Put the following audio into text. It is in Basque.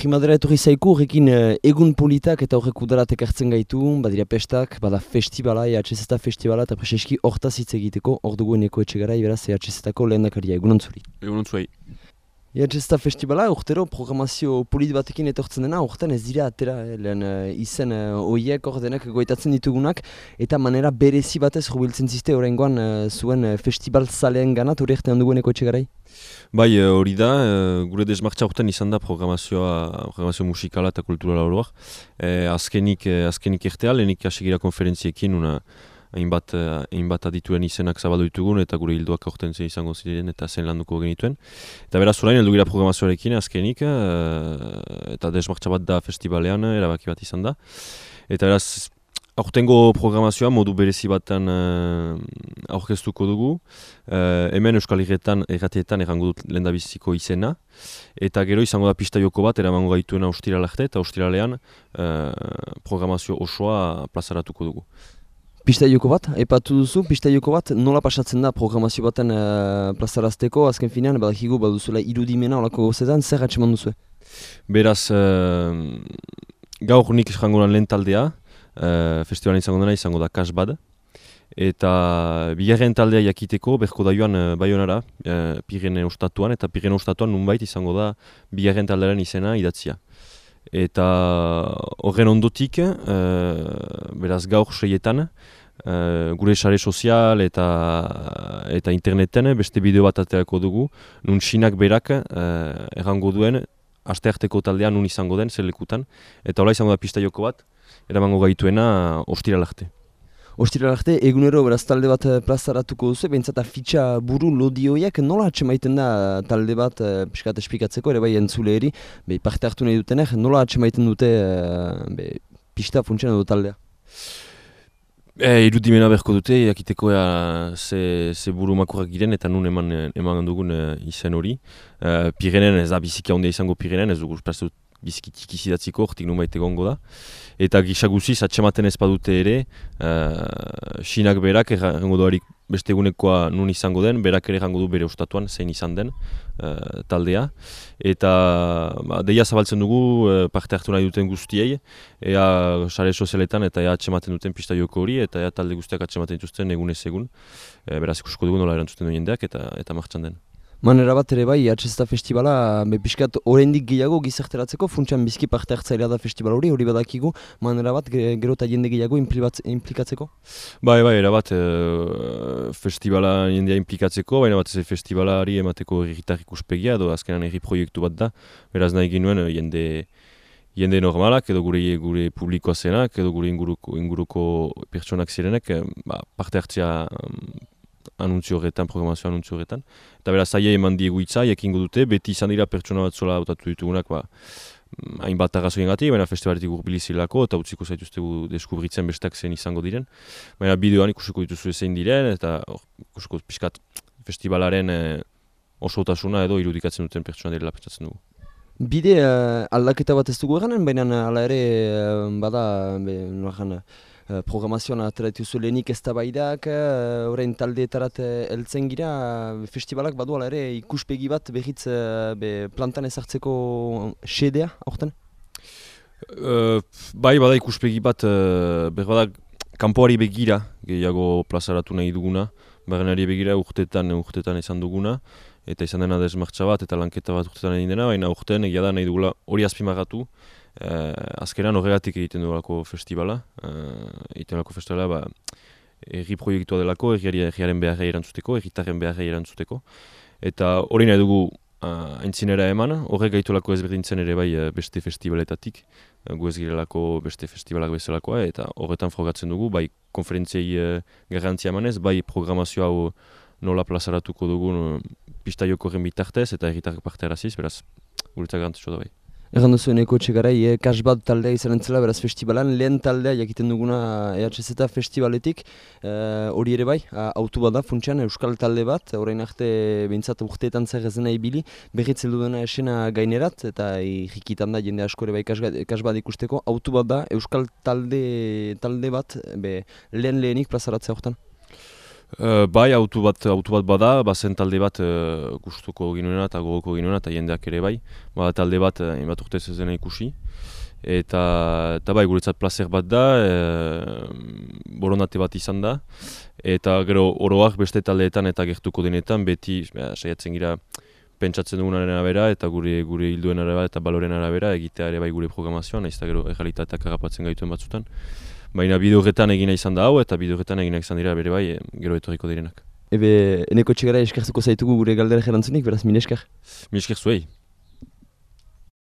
primadera etorri zaiku, horrekin eh, egun politak eta horrek udarat ekartzen gaitu, badira pestak, bada festivala, EHZ festivala, eta preseski hortaz hitz egiteko, hor dugu eneko etxegara, iberaz EHZ-ako lehen dakaria, egun ontzuri. Egun ontzuri. EHZ festivala, urtero programazio polit batekin etortzen dena, urtean ez dira atera, eh, lehen uh, izen uh, oiek ordenak goitatzen ditugunak, eta manera berezi batez jubiltzen ziste horrengoan zuen festival zalean ganat, hori ertean dugu eneko etxegarai? Bai, eh, hori da, eh, gure desmartza urten izan da programazioa, programazio musikala eta kulturala horoak. E, azkenik, azkenik ertea, lehenik asigira konferentziekin, una, hainbat, hainbat adituen izenak zabaldu ditugun eta gure hilduak aurten zen izango ziren eta zen landuko genituen. Eta beraz, orain heldu gira programazioarekin azkenik, eta desmartza bat da festivalean, erabaki bat izan da. Eta beraz, Aurtengo programazioa modu berezi batan uh, aurkeztuko dugu. Uh, hemen Euskal Herretan erratietan errango dut lendabiziko izena. Eta gero izango da pista joko bat, eramango gaituen austira larte, eta austiralean uh, programazio osoa plazaratuko dugu. Pista joko bat, epatu duzu, pista joko bat, nola pasatzen da programazio baten uh, plazarazteko, azken finean, badakigu baduzula irudimena olako gozetan, zer atseman duzu? Beraz, uh, gaur nik eskangoran lehen taldea, uh, festivalan izango dena izango da kas bad. Eta bigarren taldea jakiteko berko da joan uh, Bayonara, uh, Pirene Ostatuan, eta Pirene Ostatuan nunbait izango da bigarren taldearen izena idatzia. Eta horren ondotik, uh, beraz gaur seietan, uh, gure sare sozial eta eta interneten beste bideo bat aterako dugu, nun sinak berak uh, errango duen, astearteko taldean nun izango den, zelekutan, eta hola izango da pista joko bat, eramango gaituena ostira larte. Ostira larte, egunero beraz talde bat eh, plazaratuko duzu, behintzat fitxa buru lodioiak nola atxemaiten da talde bat piskat espikatzeko, ere bai entzule eri, be, parte hartu nahi dutenek, nola atxemaiten dute be, pista funtsiona du taldea? E, irudimena berko dute, jakiteko ea ze, ze buru makurak giren eta nun eman, eman dugun izen hori. E, Pirenen ez da biziki handia izango Pirenen, ez dugu biziki tikizidatziko, hortik nun baite gongo da. Eta gisa guziz, atxematen ez badute ere, uh, sinak berak, errango doarik beste egunekoa nun izango den, berak ere errango du bere ustatuan, zein izan den uh, taldea. Eta ba, deia zabaltzen dugu uh, parte hartu nahi duten guztiei, ea sare sozialetan eta ea atxematen duten pista joko hori, eta ea talde guztiak atxematen dituzten egunez egun. Uh, beraz ikusko dugu nola erantzuten duen jendeak eta, eta martxan den. Manera bat ere bai, Atxezta Festivala, bepiskat oraindik gehiago gizarteratzeko, funtsan bizki parte hartzailea da festival hori, hori badakigu, manera bat gero eta jende gehiago implikatzeko? Bai, bai, erabat, e, festivala jendea implikatzeko, baina bat ez festivalari emateko erritar ikuspegia, edo azkenan erri proiektu bat da, beraz nahi ginuen jende, jende normalak, edo gure gure publikoa zenak, edo gure inguruko, inguruko pertsonak zirenek, ba, parte hartzea anuntzio horretan, programazio anuntzio horretan. Eta beraz, zaila eman diegu itza, ekingo dute, beti izan dira pertsona bat zola autatu ditugunak, ba, mm, hainbat arrazoien gati, baina festivaletik urbilizilako, eta utziko zaituztegu deskubritzen bestak zen izango diren. Baina bideoan ikusiko dituzu zein diren, eta ikusiko pixkat festivalaren eh, oso otasuna edo irudikatzen duten pertsona dira lapetzatzen dugu. Bide uh, aldaketa bat ez dugu eganen, baina ala ere uh, bada, be, Eh, programazioan atratu zulenik ez da baidak, eh, taldeetarat eh, heltzen gira, festivalak baduala ere ikuspegi bat behitz be, plantan ezartzeko sedea, aurten? Uh, bai, bada ikuspegi bat, uh, bada kanpoari begira gehiago plazaratu nahi duguna, barrenari begira urtetan, urtetan izan duguna, eta izan dena desmartza bat, eta lanketa bat urtetan egin dena, baina urtean egia da nahi dugula hori azpimagatu, Uh, azkenan horregatik egiten duelako festivala. Uh, egiten duelako festivala, ba, erri proiektua delako, erriari erriaren beharra erantzuteko, erritaren beharra erantzuteko. Eta hori nahi dugu uh, aintzinera eman, horrek gaitulako ezberdintzen ere bai beste festivaletatik, gu ez girelako beste festivalak bezalakoa, eta horretan frogatzen dugu, bai konferentziei uh, garrantzia emanez, bai programazio hau nola plazaratuko dugun uh, pista bitartez, eta erritarek parte araziz, beraz, guretzak garantzua da bai. Egan duzu eneko txegarai, e, kasbat taldea izan entzela, beraz festivalan, lehen taldea jakiten duguna EHZ festivaletik, eh, hori ere bai, autu bat funtsian, euskal talde bat, orain arte bintzat urteetan zer ez dena ibili, behitz dena esena gainerat, eta jikitan da jende asko ere bai kasbat ikusteko, autu bat euskal talde, talde bat, be, lehen lehenik plazaratzea horretan. Uh, bai, autu bat, autu bat bada, bazen talde bat uh, gustuko ginuena eta gogoko ginuena eta jendeak ere bai. Bada talde bat, uh, bat urte ez ikusi. Eta, eta bai, guretzat placer bat da, e, boronate bat izan da. Eta gero oroak beste taldeetan eta gertuko denetan beti ja, saiatzen gira pentsatzen dugunaren arabera eta gure gure hilduen arabera eta baloren arabera egitea ere bai gure programazioan, ez da gero errealitateak agapatzen gaituen batzutan. Baina bide horretan egina izan da hau eta bide horretan egina izan dira bere bai gero etorriko direnak. Ebe, eneko txegara eskertuko zaitugu gure galdera jerantzunik, beraz, min esker? Min esker zuei.